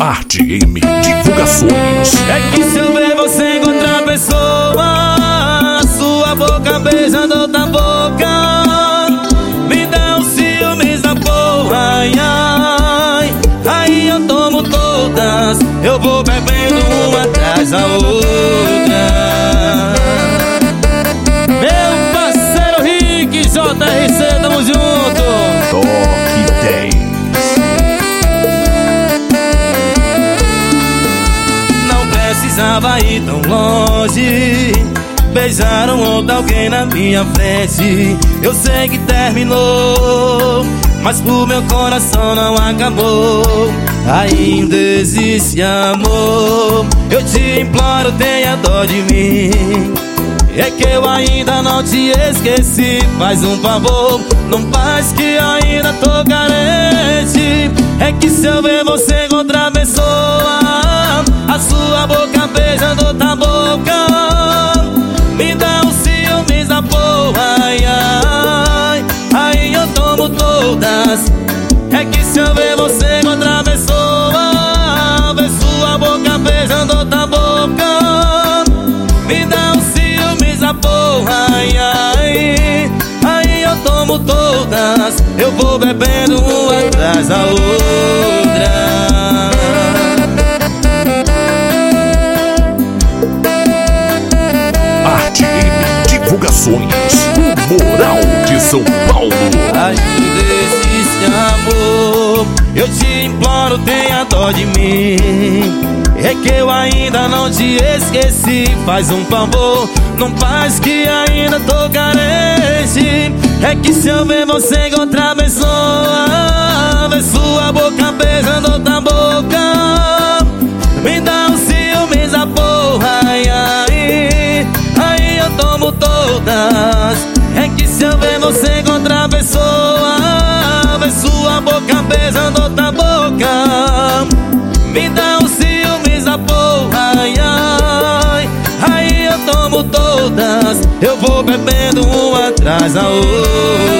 Arte M Divulgações. É que se eu ver você outra pessoa, sua boca beijando outra boca, me dá os ciúmes da porra, ai, ai. Aí eu tomo todas, eu vou bebendo uma atrás da outra. Precisava ir tão longe. Beijaram outra alguém na minha frente. Eu sei que terminou, mas pro meu coração não acabou. Ainda existe amor. Eu te imploro, tenha dó de mim. É que eu ainda não te esqueci. Faz um favor, não faz que ainda tô carente. É que se eu ver você com outra pessoa, todas. É que se eu ver você com outra pessoa, ver sua boca beijando outra boca, me dá um ciúmes da porra, ai, ai. Aí eu tomo todas, eu vou bebendo uma atrás da outra. Divulgações. Moral de São Paulo. Ainda existe amor. Eu te imploro, tenha dó de mim. É que eu ainda não te esqueci. Faz um favor, não faz que ainda tô carente. É que se eu ver você com outra pessoa Ver sua boca beijando outra boca. Me dá um ciúmes a porra, ai, ai Aí eu tomo todas você com outra pessoa. Ver sua boca beijando outra boca. Me dá um ciúmes a porra, ai, ai. Aí eu tomo todas. Eu vou bebendo uma atrás da outra